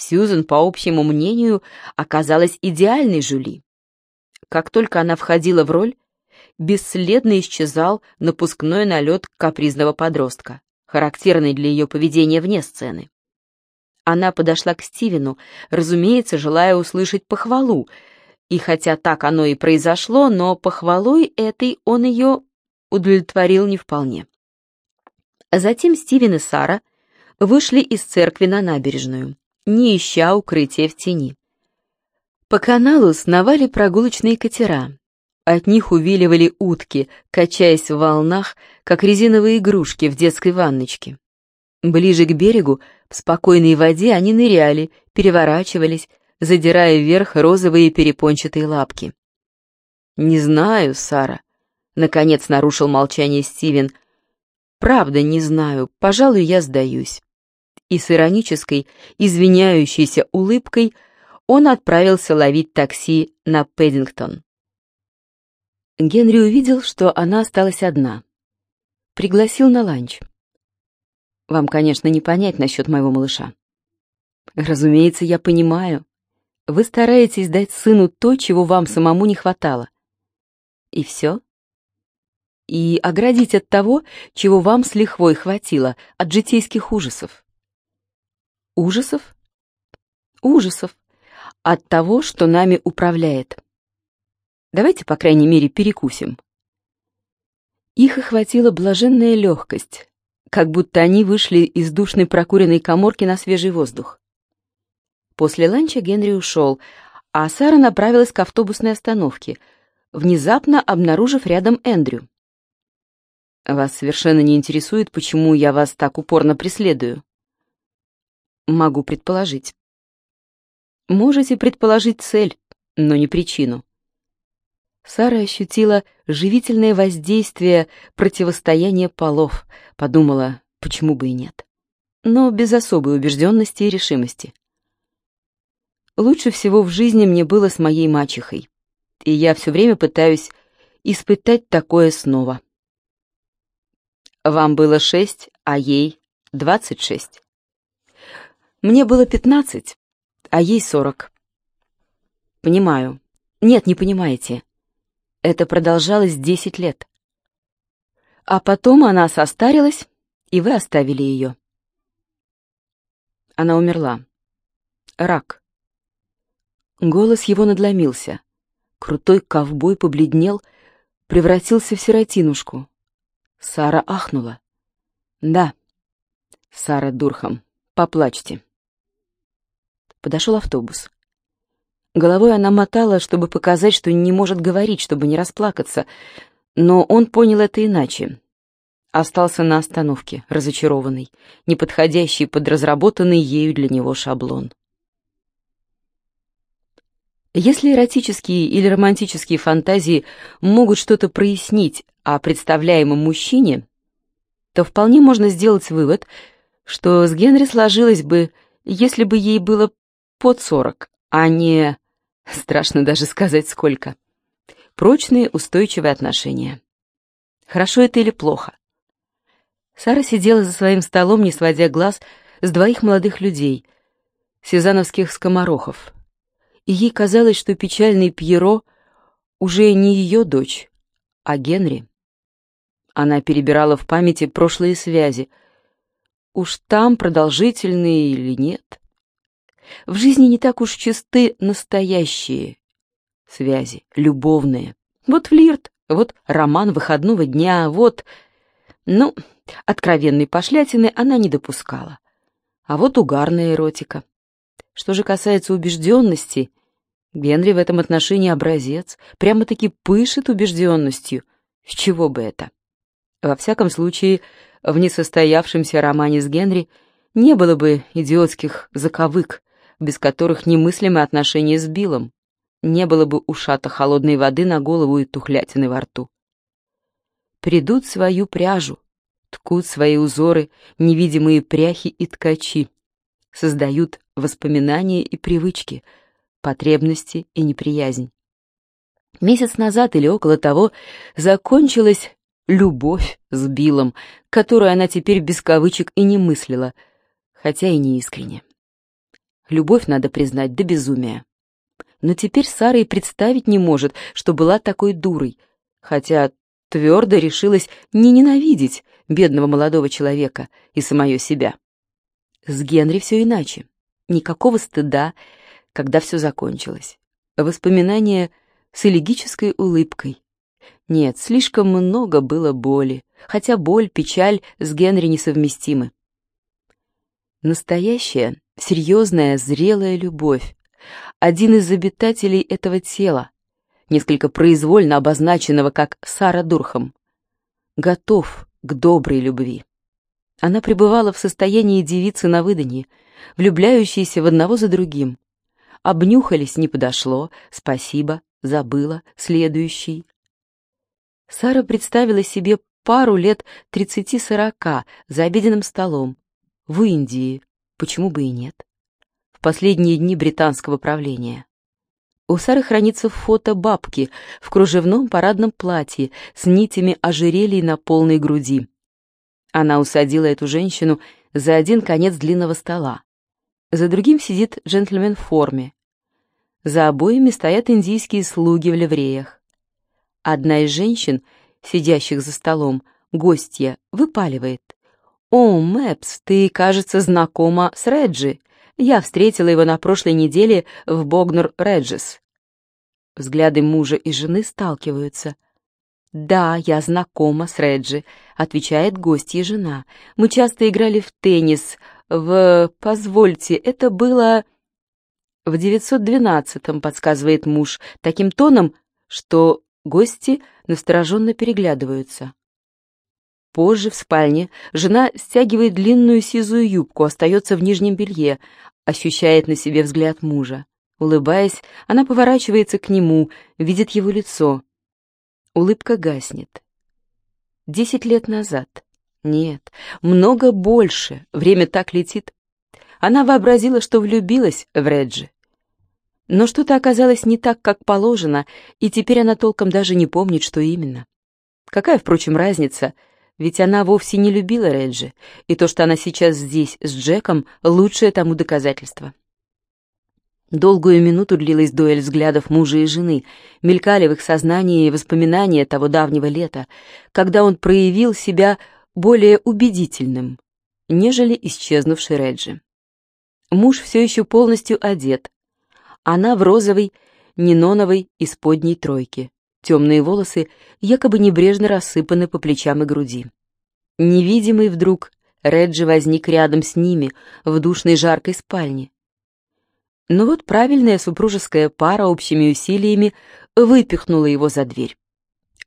Сьюзен, по общему мнению, оказалась идеальной Жюли. Как только она входила в роль, бесследно исчезал напускной налет капризного подростка, характерный для ее поведения вне сцены. Она подошла к Стивену, разумеется, желая услышать похвалу, и хотя так оно и произошло, но похвалой этой он ее удовлетворил не вполне. Затем Стивен и Сара вышли из церкви на набережную, не ища укрытия в тени. По каналу сновали прогулочные катера. От них увиливали утки, качаясь в волнах, как резиновые игрушки в детской ванночке. Ближе к берегу, в спокойной воде, они ныряли, переворачивались, задирая вверх розовые перепончатые лапки. «Не знаю, Сара», — наконец нарушил молчание Стивен. «Правда, не знаю. Пожалуй, я сдаюсь». И с иронической, извиняющейся улыбкой он отправился ловить такси на Пэддингтон. Генри увидел, что она осталась одна. Пригласил на ланч. «Вам, конечно, не понять насчет моего малыша». «Разумеется, я понимаю. Вы стараетесь дать сыну то, чего вам самому не хватало. И все? И оградить от того, чего вам с лихвой хватило, от житейских ужасов. Ужасов? Ужасов. От того, что нами управляет. Давайте, по крайней мере, перекусим. Их охватила блаженная легкость, как будто они вышли из душной прокуренной коморки на свежий воздух. После ланча Генри ушел, а Сара направилась к автобусной остановке, внезапно обнаружив рядом Эндрю. «Вас совершенно не интересует, почему я вас так упорно преследую?» «Могу предположить». «Можете предположить цель, но не причину». Сара ощутила живительное воздействие противостояния полов, подумала, почему бы и нет. Но без особой убежденности и решимости. Лучше всего в жизни мне было с моей мачехой, и я все время пытаюсь испытать такое снова. Вам было шесть, а ей двадцать шесть. Мне было пятнадцать, а ей сорок. Понимаю. Нет, не понимаете. Это продолжалось десять лет. А потом она состарилась, и вы оставили ее. Она умерла. Рак. Голос его надломился. Крутой ковбой побледнел, превратился в сиротинушку. Сара ахнула. «Да, Сара Дурхам, поплачьте». Подошел автобус. Головой она мотала, чтобы показать, что не может говорить, чтобы не расплакаться, но он понял это иначе. Остался на остановке, разочарованный, неподходящий под разработанный ею для него шаблон. Если эротические или романтические фантазии могут что-то прояснить о представляемом мужчине, то вполне можно сделать вывод, что с Генри сложилось бы, если бы ей было под сорок, а не... страшно даже сказать сколько. Прочные, устойчивые отношения. Хорошо это или плохо? Сара сидела за своим столом, не сводя глаз с двоих молодых людей, сезановских скоморохов, и ей казалось, что печальный Пьеро уже не ее дочь, а Генри. Она перебирала в памяти прошлые связи. Уж там продолжительные или нет. В жизни не так уж чисты настоящие связи, любовные. Вот флирт, вот роман выходного дня, вот... Ну, откровенной пошлятины она не допускала. А вот угарная эротика. Что же касается убежденности, Генри в этом отношении образец, прямо-таки пышет убежденностью. С чего бы это? Во всяком случае, в несостоявшемся романе с Генри не было бы идиотских заковык, без которых немыслимы отношения с Биллом, не было бы ушата холодной воды на голову и тухлятины во рту. Придут свою пряжу, ткут свои узоры невидимые пряхи и ткачи, создают воспоминания и привычки — потребности и неприязнь. Месяц назад или около того закончилась любовь с Биллом, которую она теперь без кавычек и не мыслила, хотя и не искренне. Любовь, надо признать, до безумия. Но теперь Сара и представить не может, что была такой дурой, хотя твердо решилась не ненавидеть бедного молодого человека и самое себя. С Генри все иначе. Никакого стыда, когда все закончилось. Воспоминания с элегической улыбкой. Нет, слишком много было боли, хотя боль, печаль с Генри несовместимы. Настоящая, серьезная, зрелая любовь. Один из обитателей этого тела, несколько произвольно обозначенного как Сара Дурхам, готов к доброй любви. Она пребывала в состоянии девицы на выданье, влюбляющейся в одного за другим. Обнюхались, не подошло, спасибо, забыла, следующий. Сара представила себе пару лет тридцати-сорока за обеденным столом, в Индии, почему бы и нет, в последние дни британского правления. У Сары хранится фото бабки в кружевном парадном платье с нитями ожерелий на полной груди. Она усадила эту женщину за один конец длинного стола. За другим сидит джентльмен в форме. За обоими стоят индийские слуги в ливреях. Одна из женщин, сидящих за столом, гостья, выпаливает. «О, Мэпс, ты, кажется, знакома с Реджи. Я встретила его на прошлой неделе в Богнур-Реджес». Взгляды мужа и жены сталкиваются. «Да, я знакома с Реджи», — отвечает гостья жена. «Мы часто играли в теннис. В... Позвольте, это было...» «В 912-м», — подсказывает муж, таким тоном, что гости настороженно переглядываются. Позже в спальне жена стягивает длинную сизую юбку, остается в нижнем белье, ощущает на себе взгляд мужа. Улыбаясь, она поворачивается к нему, видит его лицо. Улыбка гаснет. Десять лет назад. Нет, много больше. Время так летит. Она вообразила, что влюбилась в Реджи. Но что-то оказалось не так, как положено, и теперь она толком даже не помнит, что именно. Какая, впрочем, разница, ведь она вовсе не любила Реджи, и то, что она сейчас здесь с Джеком, лучшее тому доказательство. Долгую минуту длилась дуэль взглядов мужа и жены, мелькали в их сознании воспоминания того давнего лета, когда он проявил себя более убедительным, нежели исчезнувший Реджи. Муж все еще полностью одет, она в розовой, неноновой исподней тройке, темные волосы якобы небрежно рассыпаны по плечам и груди. Невидимый вдруг Реджи возник рядом с ними в душной жаркой спальне, но вот правильная супружеская пара общими усилиями выпихнула его за дверь.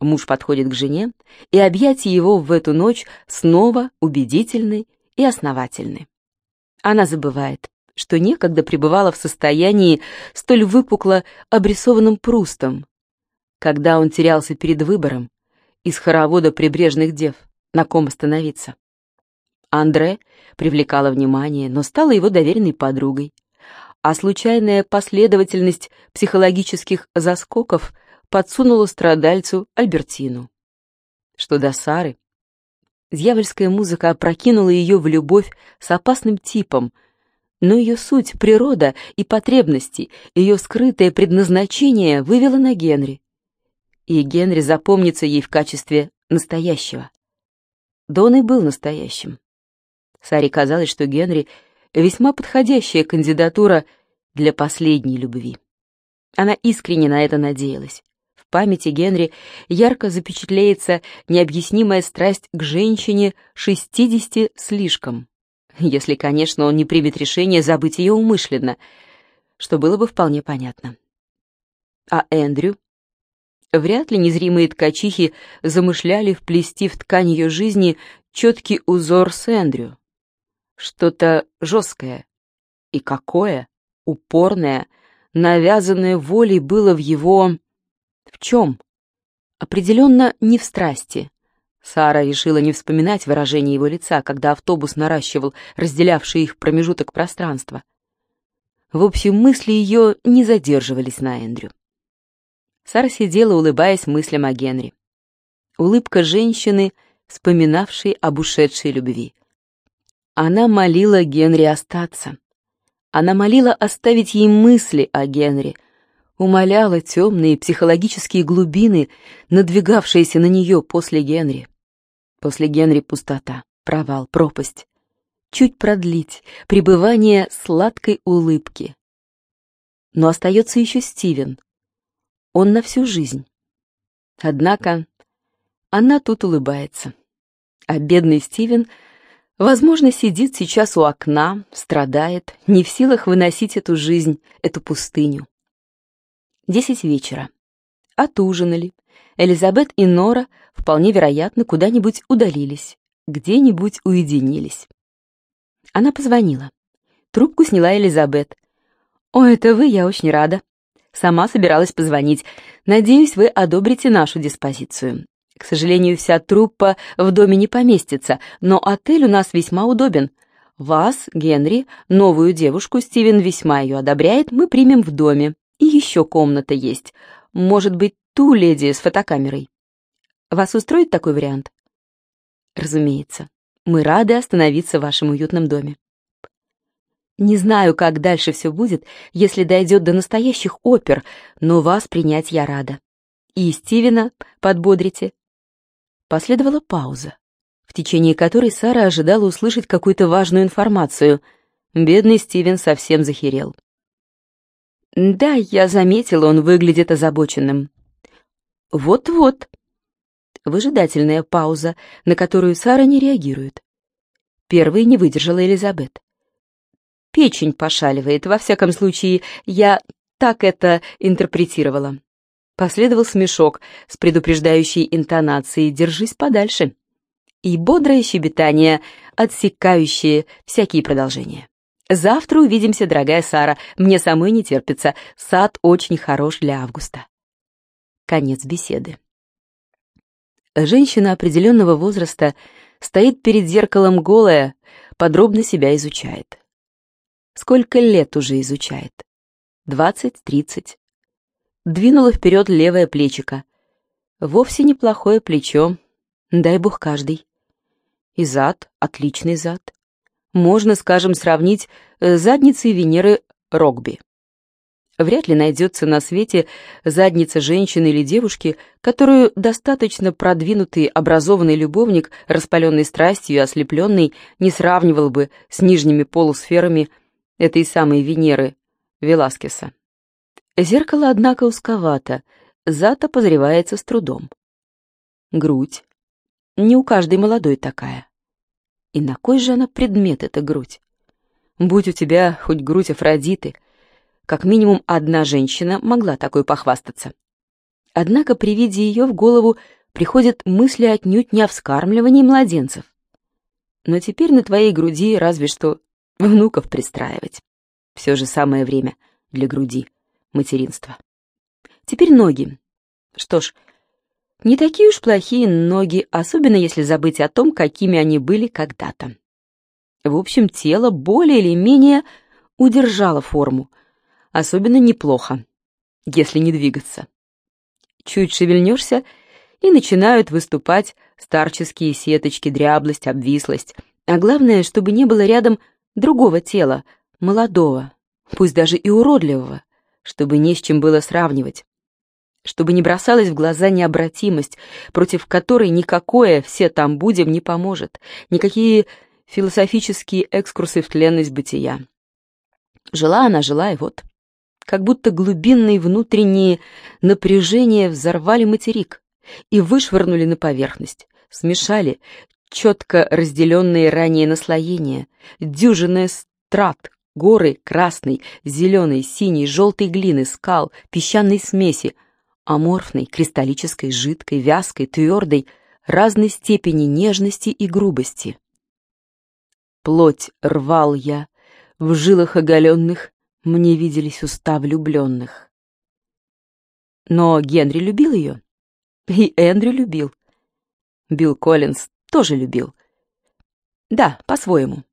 Муж подходит к жене, и объятия его в эту ночь снова убедительны и основательны. Она забывает, что некогда пребывала в состоянии столь выпукло обрисованным прустом, когда он терялся перед выбором из хоровода прибрежных дев, на ком остановиться. Андре привлекала внимание, но стала его доверенной подругой, а случайная последовательность психологических заскоков подсунула страдальцу Альбертину. Что до Сары, дьявольская музыка опрокинула ее в любовь с опасным типом, но ее суть, природа и потребности, ее скрытое предназначение вывело на Генри. И Генри запомнится ей в качестве настоящего. Да он и был настоящим. Саре казалось, что Генри — весьма подходящая кандидатура для последней любви. Она искренне на это надеялась. В памяти Генри ярко запечатлеется необъяснимая страсть к женщине шестидесяти слишком, если, конечно, он не примет решение забыть ее умышленно, что было бы вполне понятно. А Эндрю? Вряд ли незримые ткачихи замышляли вплести в ткань ее жизни четкий узор с Эндрю. Что-то жесткое. И какое? Упорное, навязанное волей было в его... В чем? Определенно не в страсти. Сара решила не вспоминать выражение его лица, когда автобус наращивал разделявший их промежуток пространства. В общем, мысли ее не задерживались на Эндрю. Сара сидела, улыбаясь мыслям о Генри. Улыбка женщины, вспоминавшей об ушедшей любви. Она молила Генри остаться. Она молила оставить ей мысли о Генри, умоляла темные психологические глубины, надвигавшиеся на нее после Генри. После Генри пустота, провал, пропасть. Чуть продлить пребывание сладкой улыбки. Но остается еще Стивен. Он на всю жизнь. Однако она тут улыбается. А бедный Стивен, возможно, сидит сейчас у окна, страдает, не в силах выносить эту жизнь, эту пустыню. Десять вечера. Отужинали. Элизабет и Нора, вполне вероятно, куда-нибудь удалились, где-нибудь уединились. Она позвонила. Трубку сняла Элизабет. «О, это вы, я очень рада. Сама собиралась позвонить. Надеюсь, вы одобрите нашу диспозицию. К сожалению, вся труппа в доме не поместится, но отель у нас весьма удобен. Вас, Генри, новую девушку, Стивен весьма ее одобряет, мы примем в доме. И еще комната есть. Может быть, ту леди с фотокамерой. Вас устроит такой вариант? Разумеется. Мы рады остановиться в вашем уютном доме. Не знаю, как дальше все будет, если дойдет до настоящих опер, но вас принять я рада. И Стивена подбодрите. Последовала пауза, в течение которой Сара ожидала услышать какую-то важную информацию. Бедный Стивен совсем захерел. Да, я заметила, он выглядит озабоченным. Вот-вот. Выжидательная пауза, на которую Сара не реагирует. Первой не выдержала Элизабет. Печень пошаливает, во всяком случае, я так это интерпретировала. Последовал смешок с предупреждающей интонацией «держись подальше» и бодрое щебетание, отсекающее всякие продолжения. «Завтра увидимся, дорогая Сара, мне самой не терпится, сад очень хорош для августа». Конец беседы. Женщина определенного возраста стоит перед зеркалом голая, подробно себя изучает. Сколько лет уже изучает? Двадцать, тридцать. Двинула вперед левое плечико. Вовсе неплохое плечо, дай бог каждый. И зад, отличный зад. Можно, скажем, сравнить с задницей Венеры Рогби. Вряд ли найдется на свете задница женщины или девушки, которую достаточно продвинутый образованный любовник, распаленный страстью и ослепленный, не сравнивал бы с нижними полусферами этой самой Венеры Веласкеса. Зеркало, однако, узковато, зад опозревается с трудом. Грудь. Не у каждой молодой такая. И на кой же она предмет, эта грудь? Будь у тебя хоть грудь Афродиты, как минимум одна женщина могла такой похвастаться. Однако при виде ее в голову приходят мысли отнюдь не о вскармливании младенцев. Но теперь на твоей груди разве что внуков пристраивать. Все же самое время для груди, материнства. Теперь ноги. Что ж, не такие уж плохие ноги, особенно если забыть о том, какими они были когда-то. В общем, тело более или менее удержало форму. Особенно неплохо, если не двигаться. Чуть шевельнешься, и начинают выступать старческие сеточки, дряблость, обвислость. А главное, чтобы не было рядом другого тела, молодого, пусть даже и уродливого, чтобы не с чем было сравнивать. Чтобы не бросалась в глаза необратимость, против которой никакое «все там будем» не поможет, никакие философические экскурсы в тленность бытия. Жила она, жила, и вот. Как будто глубинные внутренние напряжения взорвали материк и вышвырнули на поверхность, смешали, четко разделенные ранее наслоения, дюжины страт, горы красной, зеленой, синей, желтой глины, скал, песчаной смеси, аморфной, кристаллической, жидкой, вязкой, твердой, разной степени нежности и грубости. Плоть рвал я, в жилах оголенных мне виделись уста влюбленных. Но Генри любил ее, и Эндрю любил. Билл Коллинз тоже любил. Да, по-своему.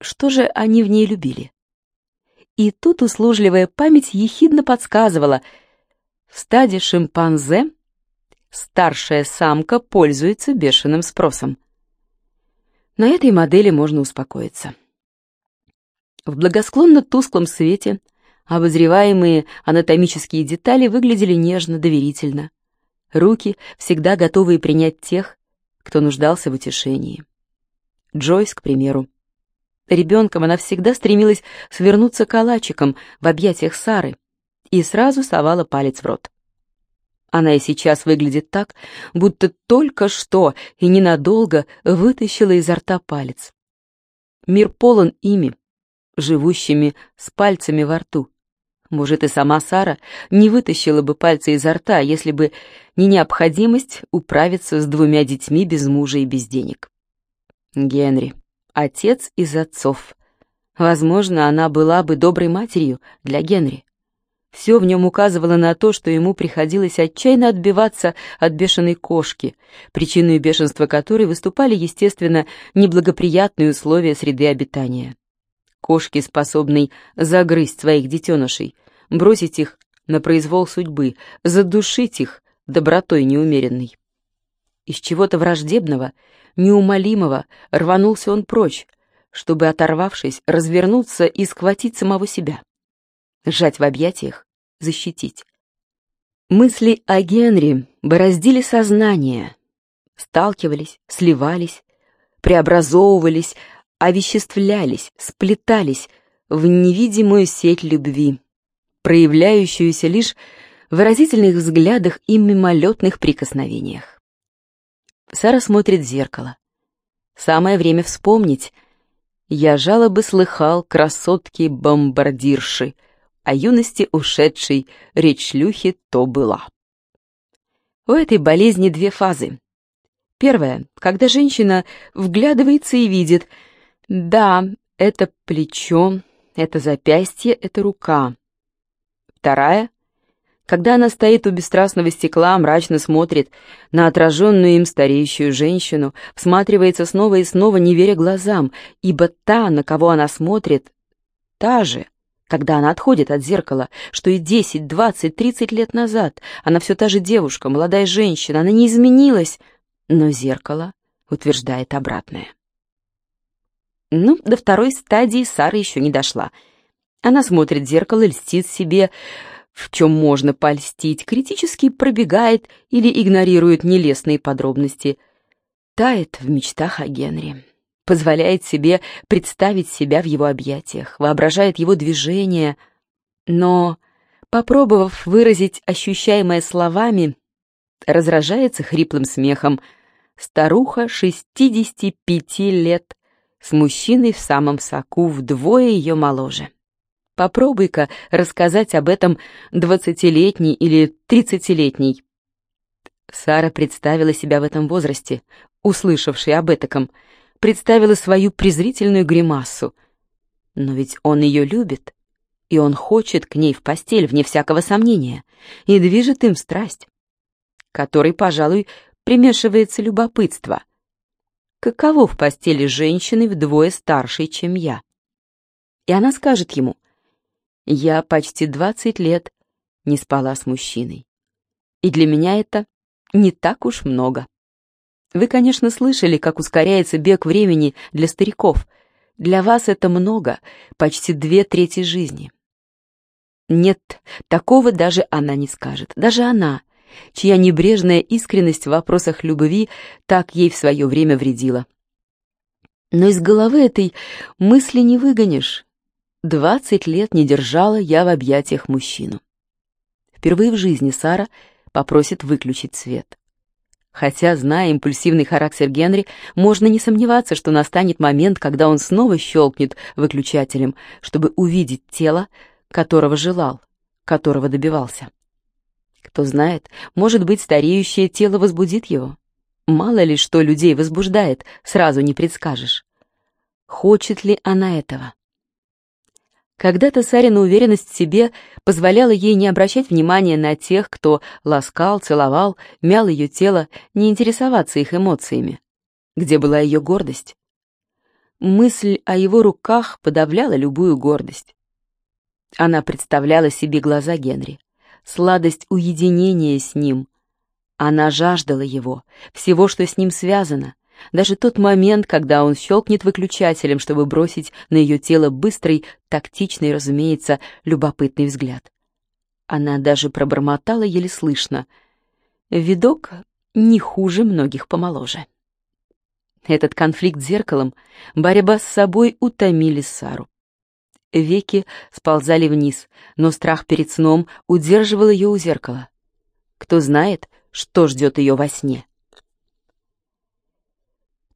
Что же они в ней любили? И тут услужливая память ехидно подсказывала. В стаде шимпанзе старшая самка пользуется бешеным спросом. На этой модели можно успокоиться. В благосклонно тусклом свете обозреваемые анатомические детали выглядели нежно, доверительно. Руки, всегда готовые принять тех, кто нуждался в утешении. Джойс, к примеру. Ребенком она всегда стремилась свернуться калачиком в объятиях Сары и сразу совала палец в рот. Она и сейчас выглядит так, будто только что и ненадолго вытащила изо рта палец. Мир полон ими, живущими с пальцами во рту. Может, и сама Сара не вытащила бы пальцы изо рта, если бы не необходимость управиться с двумя детьми без мужа и без денег. Генри, отец из отцов. Возможно, она была бы доброй матерью для Генри. Все в нем указывало на то, что ему приходилось отчаянно отбиваться от бешеной кошки, причиной бешенства которой выступали, естественно, неблагоприятные условия среды обитания. Кошки, способной загрызть своих детенышей, бросить их на произвол судьбы, задушить их добротой неумеренной. Из чего-то враждебного, неумолимого рванулся он прочь, чтобы, оторвавшись, развернуться и схватить самого себя сжать в объятиях, защитить. Мысли о Генри бороздили сознание, сталкивались, сливались, преобразовывались, овеществлялись, сплетались в невидимую сеть любви, проявляющуюся лишь в выразительных взглядах и мимолетных прикосновениях. Сара смотрит в зеркало. Самое время вспомнить. Я жалобы слыхал красотки-бомбардирши — о юности ушедшей, речь шлюхи то была. У этой болезни две фазы. Первая, когда женщина вглядывается и видит, да, это плечо, это запястье, это рука. Вторая, когда она стоит у бесстрастного стекла, мрачно смотрит на отраженную им стареющую женщину, всматривается снова и снова, не веря глазам, ибо та, на кого она смотрит, та же — когда она отходит от зеркала, что и 10, 20, 30 лет назад. Она все та же девушка, молодая женщина, она не изменилась. Но зеркало утверждает обратное. Ну, до второй стадии Сара еще не дошла. Она смотрит в зеркало, льстит себе, в чем можно польстить, критически пробегает или игнорирует нелестные подробности. Тает в мечтах о Генри позволяет себе представить себя в его объятиях, воображает его движения, но, попробовав выразить ощущаемое словами, разражается хриплым смехом. Старуха 65 лет, с мужчиной в самом соку, вдвое ее моложе. Попробуй-ка рассказать об этом двадцатилетней или тридцатилетней. Сара представила себя в этом возрасте, услышавшей об этаком, представила свою презрительную гримасу. Но ведь он ее любит, и он хочет к ней в постель, вне всякого сомнения, и движет им страсть, которой, пожалуй, примешивается любопытство. Каково в постели женщины вдвое старшей, чем я? И она скажет ему, «Я почти двадцать лет не спала с мужчиной, и для меня это не так уж много». Вы, конечно, слышали, как ускоряется бег времени для стариков. Для вас это много, почти две трети жизни. Нет, такого даже она не скажет. Даже она, чья небрежная искренность в вопросах любви так ей в свое время вредила. Но из головы этой мысли не выгонишь. Двадцать лет не держала я в объятиях мужчину. Впервые в жизни Сара попросит выключить свет. Хотя, зная импульсивный характер Генри, можно не сомневаться, что настанет момент, когда он снова щелкнет выключателем, чтобы увидеть тело, которого желал, которого добивался. Кто знает, может быть, стареющее тело возбудит его. Мало ли что людей возбуждает, сразу не предскажешь. Хочет ли она этого? Когда-то Сарина уверенность в себе позволяла ей не обращать внимания на тех, кто ласкал, целовал, мял ее тело, не интересоваться их эмоциями. Где была ее гордость? Мысль о его руках подавляла любую гордость. Она представляла себе глаза Генри, сладость уединения с ним. Она жаждала его, всего, что с ним связано, Даже тот момент, когда он щелкнет выключателем, чтобы бросить на ее тело быстрый, тактичный, разумеется, любопытный взгляд. Она даже пробормотала еле слышно. Видок не хуже многих помоложе. Этот конфликт с зеркалом, борьба с собой утомили Сару. Веки сползали вниз, но страх перед сном удерживал ее у зеркала. Кто знает, что ждет ее во сне.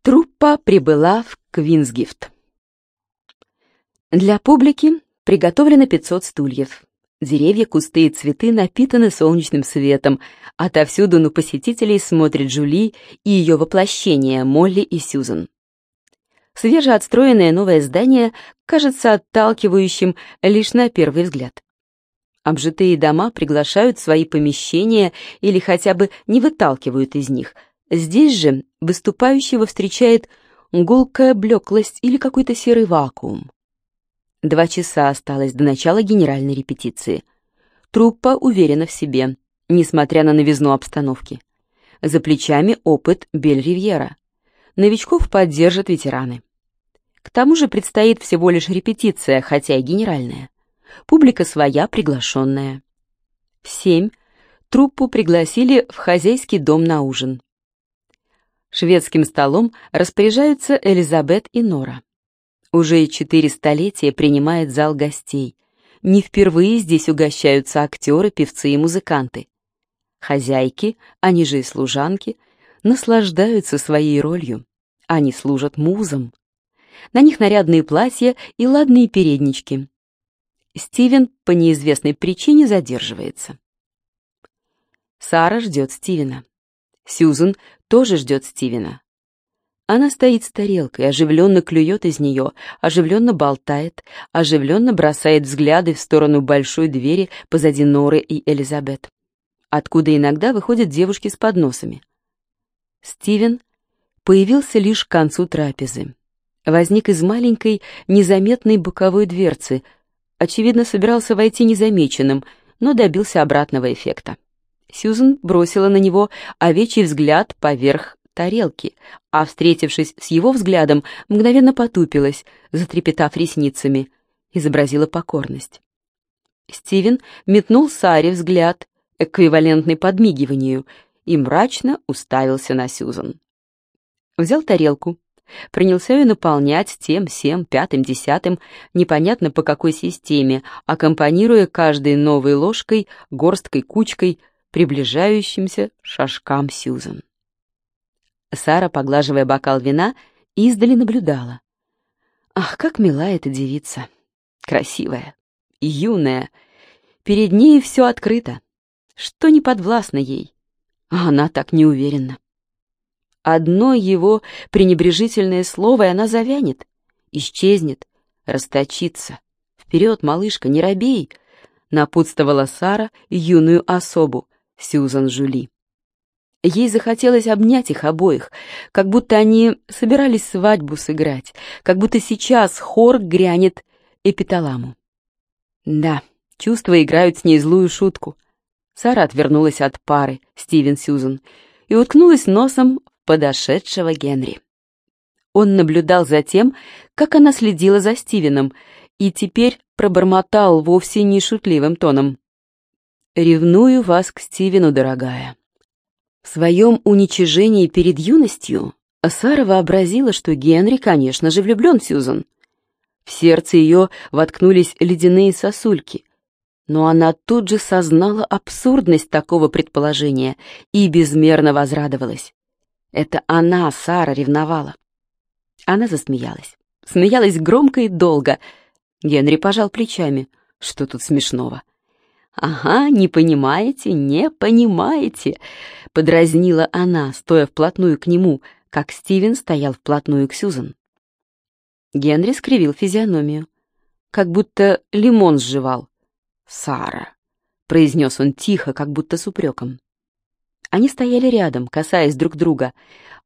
Труппа прибыла в Квинсгифт. Для публики приготовлено 500 стульев. Деревья, кусты и цветы напитаны солнечным светом. Отовсюду на посетителей смотрит Жули и ее воплощение, Молли и Сьюзан. Свежеотстроенное новое здание кажется отталкивающим лишь на первый взгляд. Обжитые дома приглашают свои помещения или хотя бы не выталкивают из них – Здесь же выступающего встречает гулкая блеклость или какой-то серый вакуум. Два часа осталось до начала генеральной репетиции. Труппа уверена в себе, несмотря на новизну обстановки. За плечами опыт Бель-Ривьера. Новичков поддержат ветераны. К тому же предстоит всего лишь репетиция, хотя и генеральная. Публика своя, приглашенная. В семь труппу пригласили в хозяйский дом на ужин. Шведским столом распоряжаются Элизабет и Нора. Уже четыре столетия принимает зал гостей. Не впервые здесь угощаются актеры, певцы и музыканты. Хозяйки, они же и служанки, наслаждаются своей ролью. Они служат музам. На них нарядные платья и ладные переднички. Стивен по неизвестной причине задерживается. Сара ждет Стивена. Сьюзен тоже ждет Стивена. Она стоит с тарелкой, оживленно клюет из нее, оживленно болтает, оживленно бросает взгляды в сторону большой двери позади Норы и Элизабет, откуда иногда выходят девушки с подносами. Стивен появился лишь к концу трапезы. Возник из маленькой, незаметной боковой дверцы. Очевидно, собирался войти незамеченным, но добился обратного эффекта. Сьюзен бросила на него овечий взгляд поверх тарелки, а, встретившись с его взглядом, мгновенно потупилась, затрепетав ресницами, изобразила покорность. Стивен метнул Саре взгляд, эквивалентный подмигиванию, и мрачно уставился на Сьюзан. Взял тарелку, принялся ее наполнять тем, всем, пятым, десятым, непонятно по какой системе, аккомпанируя каждой новой ложкой, горсткой, кучкой — приближающимся шажкам Сьюзан. Сара, поглаживая бокал вина, издали наблюдала. Ах, как мила эта девица! Красивая, юная. Перед ней все открыто. Что не подвластно ей? А она так не уверена. Одно его пренебрежительное слово, и она завянет, исчезнет, расточится. Вперед, малышка, не робей, напутствовала Сара юную особу, Сьюзан Жули. Ей захотелось обнять их обоих, как будто они собирались свадьбу сыграть, как будто сейчас хор грянет эпиталаму. Да, чувства играют с ней злую шутку. Сара отвернулась от пары, Стивен Сьюзан, и уткнулась носом подошедшего Генри. Он наблюдал за тем, как она следила за Стивеном, и теперь пробормотал вовсе не шутливым тоном. Ревную вас к Стивену, дорогая. В своем уничижении перед юностью Сара вообразила, что Генри, конечно же, влюблен в Сьюзан. В сердце ее воткнулись ледяные сосульки. Но она тут же сознала абсурдность такого предположения и безмерно возрадовалась. Это она, Сара, ревновала. Она засмеялась. Смеялась громко и долго. Генри пожал плечами. Что тут смешного? — «Ага, не понимаете, не понимаете», — подразнила она, стоя вплотную к нему, как Стивен стоял вплотную к Сьюзан. Генри скривил физиономию, как будто лимон сживал. «Сара», — произнес он тихо, как будто с упреком. Они стояли рядом, касаясь друг друга,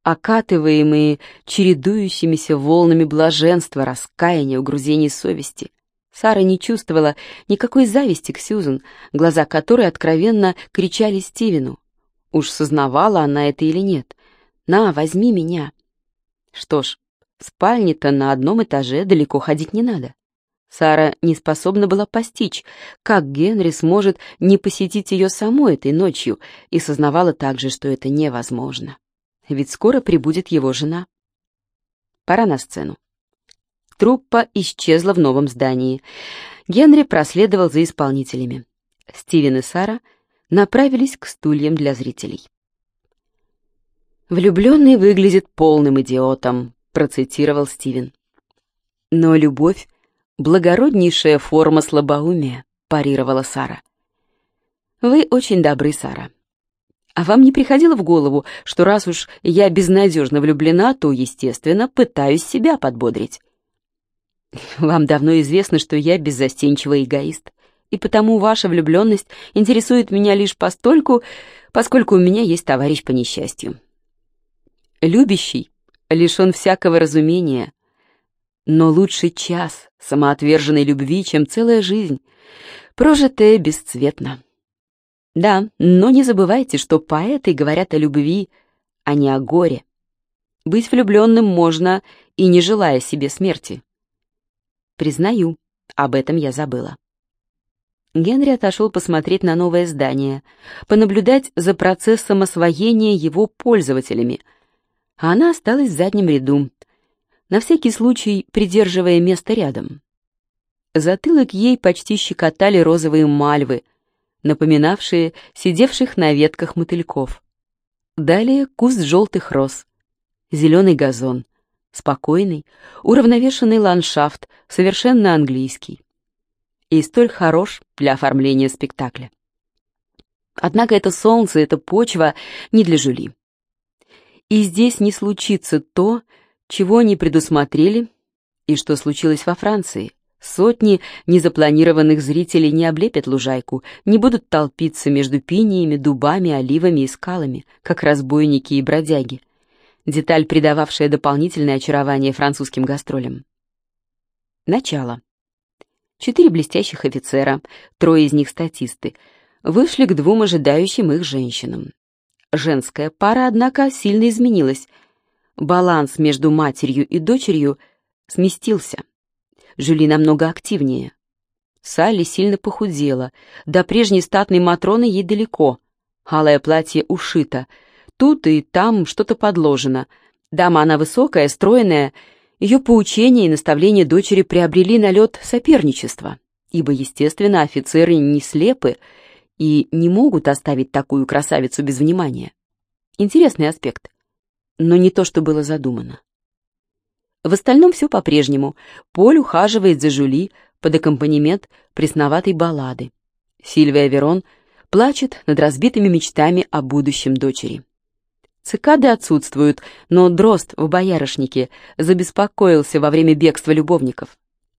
окатываемые чередующимися волнами блаженства, раскаяния, угрузений совести. Сара не чувствовала никакой зависти к Сьюзен, глаза которой откровенно кричали Стивену. Уж сознавала она это или нет. «На, возьми меня». Что ж, спальни-то на одном этаже, далеко ходить не надо. Сара не способна была постичь, как Генри сможет не посетить ее самой этой ночью, и сознавала также, что это невозможно. Ведь скоро прибудет его жена. Пора на сцену. Труппа исчезла в новом здании. Генри проследовал за исполнителями. Стивен и Сара направились к стульям для зрителей. «Влюбленный выглядит полным идиотом», — процитировал Стивен. «Но любовь благороднейшая форма слабоумия», — парировала Сара. «Вы очень добры, Сара. А вам не приходило в голову, что раз уж я безнадежно влюблена, то, естественно, пытаюсь себя подбодрить? Вам давно известно, что я беззастенчивый эгоист, и потому ваша влюбленность интересует меня лишь постольку, поскольку у меня есть товарищ по несчастью. Любящий лишен всякого разумения, но лучше час самоотверженной любви, чем целая жизнь, прожитая бесцветно. Да, но не забывайте, что поэты говорят о любви, а не о горе. Быть влюбленным можно и не желая себе смерти. Признаю, об этом я забыла. Генри отошел посмотреть на новое здание, понаблюдать за процессом освоения его пользователями, а она осталась в заднем ряду, на всякий случай придерживая место рядом. Затылок ей почти щекотали розовые мальвы, напоминавшие сидевших на ветках мотыльков. Далее куст желтых роз, зеленый газон, спокойный, уравновешенный ландшафт, совершенно английский. И столь хорош для оформления спектакля. Однако это солнце, эта почва не для Жюли. И здесь не случится то, чего не предусмотрели и что случилось во Франции. Сотни незапланированных зрителей не облепят лужайку, не будут толпиться между пиниями, дубами, оливами и скалами, как разбойники и бродяги. Деталь, придававшая дополнительное очарование французским гастролям. Начало. Четыре блестящих офицера, трое из них статисты, вышли к двум ожидающим их женщинам. Женская пара, однако, сильно изменилась — баланс между матерью и дочерью сместился. Жюли намного активнее. Салли сильно похудела, до прежней статной Матроны ей далеко. Алое платье ушито, тут и там что-то подложено. Дама она высокая, стройная, ее поучения и наставления дочери приобрели налет соперничества, ибо, естественно, офицеры не слепы и не могут оставить такую красавицу без внимания. Интересный аспект но не то, что было задумано. В остальном все по-прежнему. Поль ухаживает за Жюли под аккомпанемент пресноватой баллады. Сильвия Верон плачет над разбитыми мечтами о будущем дочери. Цикады отсутствуют, но дрозд в боярышнике забеспокоился во время бегства любовников.